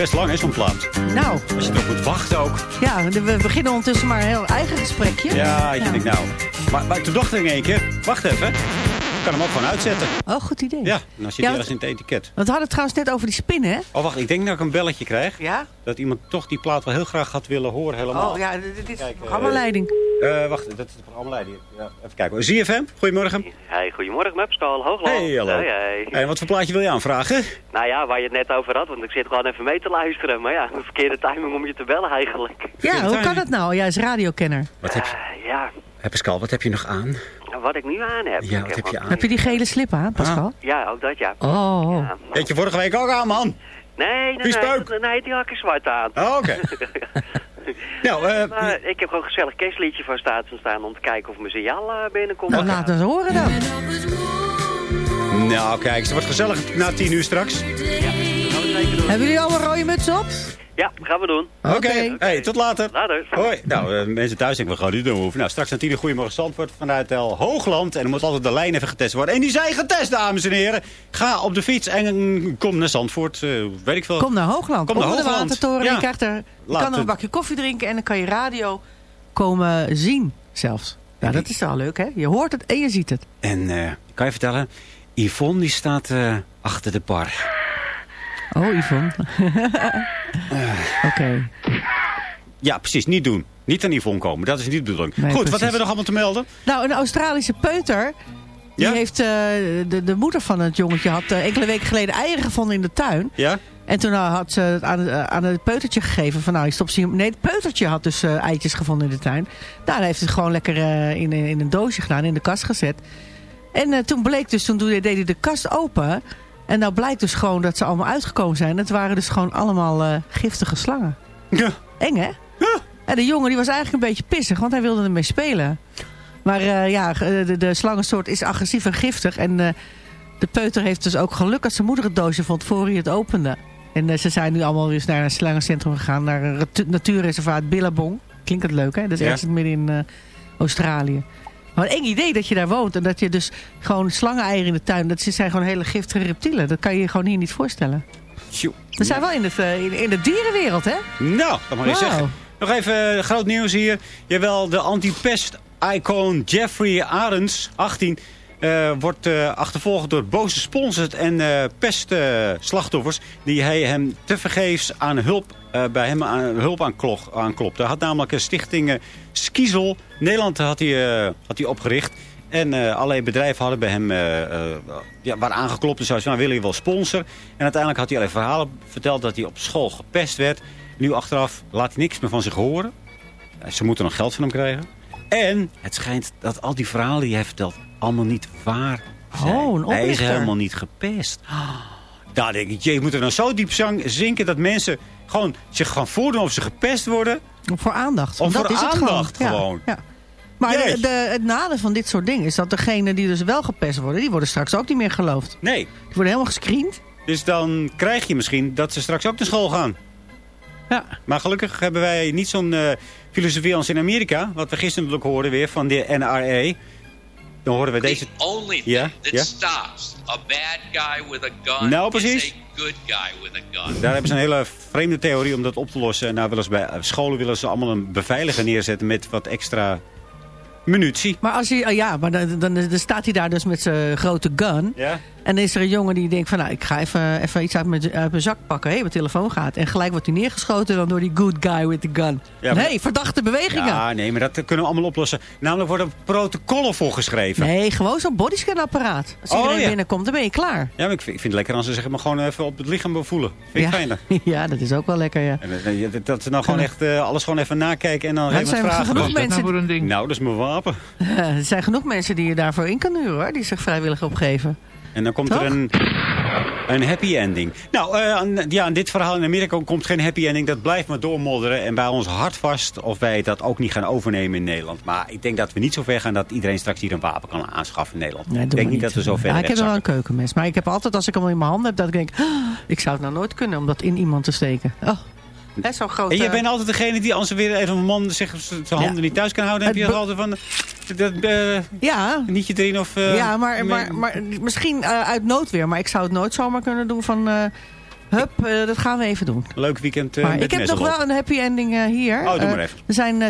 Best lang, hè, zo'n plaat.
Nou,
Als je erop moet wachten ook.
ja, we beginnen ondertussen maar een heel eigen gesprekje.
Ja, je denkt nou. Maar, maar toen dacht ik in één keer, wacht even. Ik kan hem ook gewoon uitzetten.
Oh, goed idee.
Ja, en dan zit
Ja,
hij ergens in het etiket.
Want we hadden het trouwens net over die spinnen, hè?
Oh, wacht, ik denk dat ik een belletje krijg.
Ja?
Dat iemand toch die plaat wel heel graag had willen horen helemaal.
Oh, ja, dit is
Kijk,
programmaleiding.
Eh, wacht, dat is de programmaleiding. Ja, even kijken. ZFM, goedemorgen.
Hey, goedemorgen, Mupstal. Hoogland.
Hey, hallo.
Hey, hey.
En wat voor plaatje wil je aanvragen?
Nou ja, waar je het net over had, want ik zit gewoon even mee te luisteren. Maar ja, een verkeerde timing om je te bellen eigenlijk.
Ja, hoe kan dat nou? Jij is radiokenner.
Wat heb je,
Eh, ja,
hey Pascal, wat heb je nog aan?
Wat ik nu aan heb.
Ja, wat heb je aan?
Heb je die gele slip aan, Pascal?
Ja, ook dat ja.
Oh.
Weet je vorige week ook aan, man?
Nee, nee, nee, nee, die had ik zwart aan.
Oh, oké. nou, eh,
Maar ik heb gewoon een gezellig kerstliedje van staat staan om te kijken of mijn signaal eh, binnenkomt.
Nou, laat eens horen dan.
nou kijk, het wordt gezellig na tien uur straks.
Hebben jullie allemaal rode muts op?
Ja, gaan we doen.
Oké, hey, tot later.
Later.
Hoi. Nou, eh, mensen thuis denken, we gaan niet doen hoeven. Nou, straks aan tien uur Goedemorgen Zandvoort vanuit El Hoogland. En er moet altijd de lijn even getest worden. En die zijn getest, dames en heren. Ga op de fiets en kom naar Zandvoort. eh, weet ik veel.
Kom naar Hoogland.
Kom naar
Onder de
Hoogland.
watertoren.
Ja.
Je, krijgt er, je
Laat
kan er een bakje koffie drinken en dan kan je radio komen zien zelfs. Ja, dat is wel leuk, hè? Je hoort het en je ziet het.
En eh, kan je vertellen, Yvonne die staat eh, achter de bar.
Oh, Yvonne. Oké.
Ja, precies. Niet doen. Niet aan Yvonne komen. Dat is niet de bedoeling.
Nee,
Goed,
precies.
wat hebben we nog allemaal te melden?
Nou, een Australische peuter... Die
Ja?
heeft, eh, de, de moeder van het jongetje had eh, enkele weken geleden eieren gevonden in de tuin.
Ja?
En toen eh, had ze het aan, het, eh, aan het peutertje gegeven van nou, je stopt ze hier- Nee, het peutertje had dus eh, eitjes gevonden in de tuin. Daar heeft het gewoon lekker eh, in, in een doosje gedaan, in de kast gezet. En eh, toen bleek dus, toen deed hij de kast open. En nou blijkt dus gewoon dat ze allemaal uitgekomen zijn. Het waren dus gewoon allemaal eh, giftige slangen.
Ja.
Eng, hè? En de jongen die was eigenlijk een beetje pissig, want hij wilde ermee spelen. Maar eh, ja, eh, de, de slangensoort is agressief en giftig. En de peuter heeft dus ook geluk dat zijn moeder het doosje vond voor hij het opende. En ze zijn nu allemaal weer naar een slangencentrum gegaan, naar een natuurreservaat Billabong. Klinkt het leuk, hè? Dat is
Ja.
ergens midden in Australië. Maar een eng idee dat je daar woont en dat je dus gewoon slangeneieren in de tuin, dat zijn gewoon hele giftige reptielen. Dat kan je je gewoon hier niet voorstellen.
Tjoe.
We zijn wel in, het, eh, in, in de dierenwereld, hè?
Nou, dat mag je zeggen. Nog even eh, groot nieuws hier. Jawel, de anti-pest-icoon Jeffrey Arends, 18... eh, wordt eh, achtervolgd door boze sponsors en eh pestslachtoffers... die hij hem tevergeefs aan hulp, bij hem aan, hulp aanklopte. Hij had namelijk een stichting Skiesel. Nederland had hij, had hij opgericht. En eh, allerlei bedrijven hadden bij hem eh, ja, waren aangeklopt. En zo van, nou, willen je wel sponsor? En uiteindelijk had hij allerlei verhalen verteld dat hij op school gepest werd. Nu achteraf laat hij niks meer van zich horen. Ze moeten nog geld van hem krijgen. En het schijnt dat al die verhalen die hij vertelt allemaal niet waar zijn.
Oh, een
hij is helemaal niet gepest. Daar denk ik, je moet er nou zo diep zang- zinken dat mensen gewoon zich gewoon voordoen of ze gepest worden.
Voor aandacht.
Of
Want
voor
dat is het
aandacht
gewoon. Ja,
gewoon.
Ja, Maar de, het nadeel van dit soort dingen is dat degenen die dus wel gepest worden, die worden straks ook niet meer geloofd.
Nee.
Die worden helemaal gescreend.
Dus dan krijg je misschien dat ze straks ook naar school gaan.
Ja.
Maar gelukkig hebben wij niet zo'n eh, filosofie als in Amerika. Wat we gisteren natuurlijk hoorden weer van de NRA. Dan horen we deze...
only thing
Ja,
that
ja.
stops a bad guy with a gun
Nou,
is
precies.
a good guy with a gun.
Daar hebben ze een hele vreemde theorie om dat op te lossen. Nou, willen ze bij scholen willen ze allemaal een beveiliger neerzetten met wat extra munitie.
Maar als hij, oh ja, maar dan, dan, dan staat hij daar dus met zijn grote gun.
Ja.
En dan is er een jongen die denkt van, nou, ik ga even, even iets uit mijn, uit mijn zak pakken. Hé, mijn telefoon gaat. En gelijk wordt hij neergeschoten dan door die good guy with the gun.
Ja, maar-
nee, verdachte bewegingen.
Ja, nee, maar dat kunnen we allemaal oplossen. Namelijk worden protocollen voorgeschreven.
Nee, gewoon zo'n bodyscanapparaat. Als
Oh,
iedereen
ja.
binnenkomt, dan ben je klaar.
Ja, maar ik vind, ik vind het lekker als ze zeggen, maar gewoon even op het lichaam bevoelen. Vind ik
Ja.
fijner.
ja, dat is ook wel lekker, ja.
En, eh, dat- dat ze nou gewoon echt eh, alles gewoon even nakijken en dan
Ja,
even
er zijn
vragen.
genoeg
Wat
mensen-
Nou, voor een ding? nou, dat is mijn wapen.
er zijn genoeg mensen die je daarvoor in kan huren, hoor. Die zich vrijwillig opgeven.
En dan komt
Toch?
er een, een happy ending. Nou, aan, ja, aan dit verhaal in Amerika komt geen happy ending. Dat blijft maar doormodderen. En bij ons hard vast of wij dat ook niet gaan overnemen in Nederland. Maar ik denk dat we niet zo ver gaan dat iedereen straks hier een wapen kan aanschaffen in Nederland.
Nee,
ik denk niet dat we zo ver
Ja, ik heb wel een keukenmes. Maar ik heb altijd, als ik hem in mijn handen heb, dat ik denk... "Ah, ik zou het nou nooit kunnen om dat in iemand te steken. Oh, hè, zo'n groot...
En jij
eh,
bent altijd degene die als er weer even een man zich zijn handen niet thuis kan houden... heb je altijd van... Dat, eh
ja.
Nietje erin of... eh,
ja, maar, maar, maar misschien eh, uit noodweer. Maar ik zou het nooit zomaar kunnen doen van... eh, Hup, eh, dat gaan we even doen.
Leuk weekend uh,
maar
met
ik heb nog wel een happy ending uh, hier.
Oh, doe maar
Uh,
even.
Er zijn uh,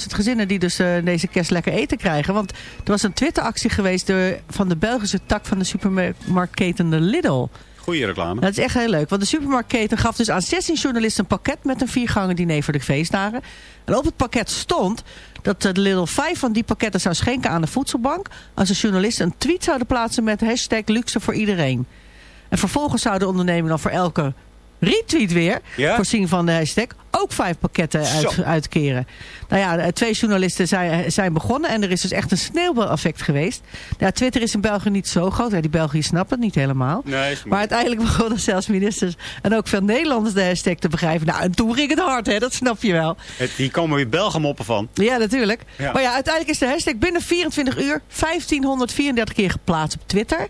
10.000 gezinnen die dus deze kerst lekker eten krijgen. Want er was een Twitteractie geweest door, van de Belgische tak van de supermarktketen de Lidl.
Goeie reclame.
Dat is echt heel leuk. Want de supermarktketen gaf dus aan 16 journalisten een pakket met een viergangen diner voor de feestdagen. En op het pakket stond dat de Lidl 5 van die pakketten zou schenken aan de voedselbank. Als de journalisten een tweet zouden plaatsen met hashtag luxe voor iedereen. En vervolgens zou de ondernemer dan voor elke retweet weer,
ja?
voorzien van de hashtag, ook vijf pakketten uit, uitkeren. Nou ja, twee journalisten zijn, zijn begonnen en er is dus echt een sneeuwbaleffect geweest. Ja, Twitter is in België niet zo groot. Ja, die België snappen het niet helemaal.
Nee,
maar uiteindelijk begonnen zelfs ministers en ook veel Nederlanders de hashtag te begrijpen. Nou, en toen ging het hard, hè? dat snap je wel.
Het, hier komen weer Belgen moppen van.
Ja, natuurlijk.
Ja.
Maar ja, uiteindelijk is de hashtag binnen 24 uur 1534 keer geplaatst op Twitter.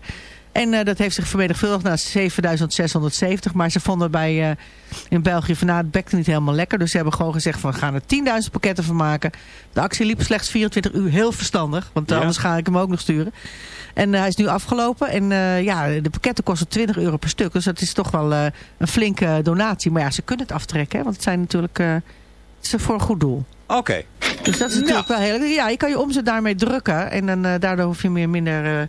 En uh, dat heeft zich vermenigvuldigd naar 7670. Maar ze vonden bij, uh, in België van nou, het bekte niet helemaal lekker. Dus ze hebben gewoon gezegd van we gaan er 10.000 pakketten van maken. De actie liep slechts 24 uur. Heel verstandig. Want ja. anders ga ik hem ook nog sturen. En uh, hij is nu afgelopen. En ja, de pakketten kosten 20 euro per stuk. Dus dat is toch wel een flinke donatie. Maar ja, ze kunnen het aftrekken. Hè, want het zijn natuurlijk het is voor een goed doel.
Oké. Okay.
Dus dat is natuurlijk ja. wel heel... Ja, je kan je omzet daarmee drukken. En dan, uh, daardoor hoef je meer minder uh,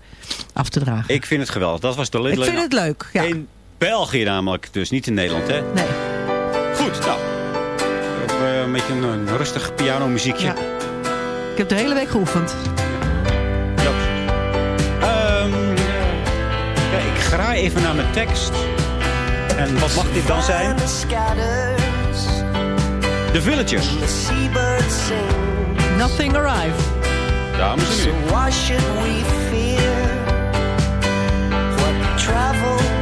af te dragen.
Ik vind het geweldig. Dat was de Lidl.
Ik vind het leuk, ja.
In België namelijk, dus niet in Nederland, hè?
Nee.
Goed, nou. Uh, een beetje een, een rustig pianomuziekje.
Ja. Ik heb de hele week geoefend.
Ja. Um, ja, ik graai even naar mijn tekst. En wat mag dit dan zijn? The Villagers.
Nothing arrived.
Dames en heren.
So why should we fear what travel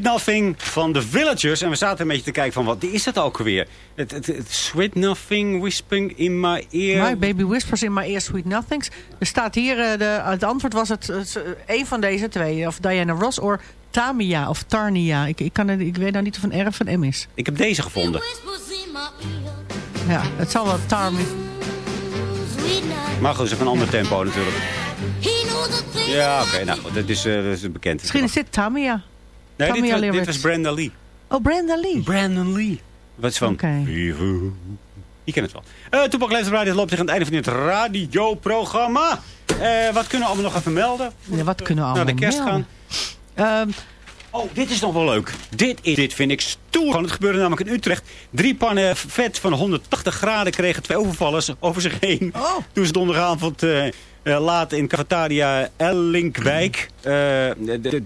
Sweet Nothing van The Villagers. En we zaten een beetje te kijken van, wat is dat ook weer? Het, het, het Sweet Nothing whispering in my ear.
My baby whispers in my ear sweet nothings. Er staat hier, eh, de, het antwoord was het, het eh, een van deze twee. Of Diana Ross of Tamia of Tarnia. Ik, ik, kan, het- ik weet nou niet of een R of een M is.
Ik heb deze gevonden.
Ja, het zal wel Tarmi.
Maar goed, het is even een ander tempo natuurlijk. Ja, oké, nou goed, dat is, eh, dat is bekend.
Misschien is dit Tamia.
Nee, dit, was- dit was Brenda Lee.
Oh, Brenda Lee.
Brandon Lee. Wat is van?
Oké.
Je kent het wel. Uh, Toepak Leeft op Radio. Loopt tegen het einde van dit radioprogramma. Eh, wat kunnen we allemaal nog even melden?
Ja, wat kunnen we
Naar
allemaal
de kerst
melden?
gaan.
Ehm,
Oh, dit is nog wel leuk. Dit, is, dit vind ik stoer. Het gebeurde namelijk in Utrecht. Drie pannen vet van 180 graden kregen twee overvallers over zich heen.
Oh.
Toen ze donderdagavond eh, laat in cafetaria Ellinkwijk. eh,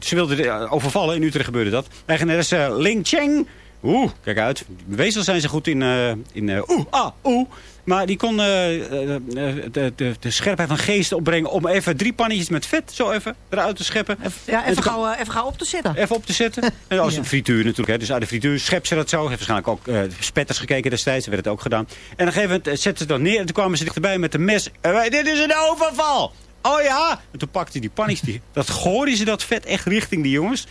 ze wilden overvallen. In Utrecht gebeurde dat. Eigenares eh Ling Cheng. Oeh, kijk uit. Weesel zijn ze goed in... eh in eh, oeh, ah, oeh. Maar die kon eh, de, de, de scherpheid van geest opbrengen... om even drie pannetjes met vet zo even eruit te scheppen.
ja,
En
even gauw, even gauw op te zitten.
Even op te zetten. En als
Ja.
een frituur natuurlijk. Hè. Dus uit de frituur schept ze dat zo. Heeft waarschijnlijk ook spetters gekeken destijds. Dat werd het ook gedaan. En op een gegeven moment zetten ze dat neer. En toen kwamen ze dichterbij met een mes. En wij, dit is een overval! Oh ja! En toen pakte die pannetjes. Die, dat gooiden ze dat vet echt richting die jongens.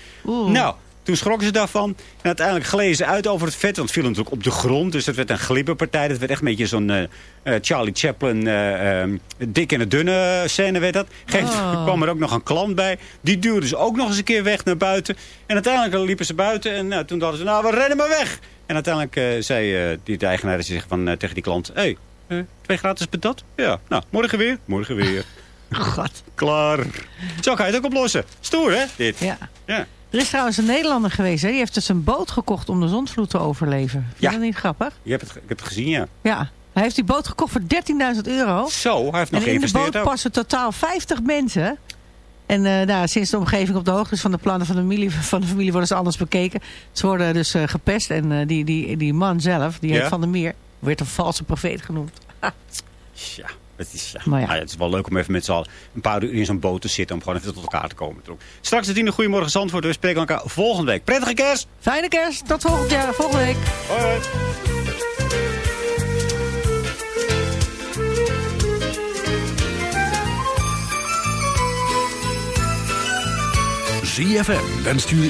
Nou, toen schrokken ze daarvan. En uiteindelijk gleden ze uit over het vet. Want het viel natuurlijk op de grond. Dus dat werd een glibberpartij. Dat werd echt een beetje zo'n eh, eh, Charlie Chaplin... eh, ehm, dik en de dunne scène werd dat. Geen,
Oh.
kwam er ook nog een klant bij. Die duwde ze ook nog eens een keer weg naar buiten. En uiteindelijk liepen ze buiten. En nou, toen dachten ze, nou, we rennen maar weg. En uiteindelijk zei die de eigenaar zich van, tegen die klant... Hé, hey, twee gratis patat? Ja, nou, morgen weer. Morgen weer.
God.
Klaar. Zo ga je het ook oplossen. Stoer, hè, dit?
Ja.
Ja.
Er is trouwens een Nederlander geweest. Hè? Die heeft dus een boot gekocht om de zonsvloed te overleven. Vind je
Ja.
dat niet grappig?
Je hebt het, ik heb het gezien, ja.
Ja. Hij heeft die boot gekocht voor 13.000 euro.
Zo, hij heeft nog
en in de boot
ook.
passen totaal 50 mensen. En eh, nou, sinds de omgeving op de hoogte is van de plannen van de familie, van de familie worden ze anders bekeken. Ze worden dus eh, gepest. En eh, die, die, die man zelf, die
Ja?
heet Van der Meer, werd een valse profeet genoemd.
Ja, het is, ja.
Maar ja.
Nou ja, het is wel leuk om even met z'n allen een paar uur in zo'n boot te zitten. Om gewoon even tot elkaar te komen. Straks het in de Goedemorgen Zandvoort. We spreken elkaar volgende week. Prettige kerst!
Fijne kerst. Tot volgend jaar, volgende week.
Hoi, hoi.
ZFM wenst u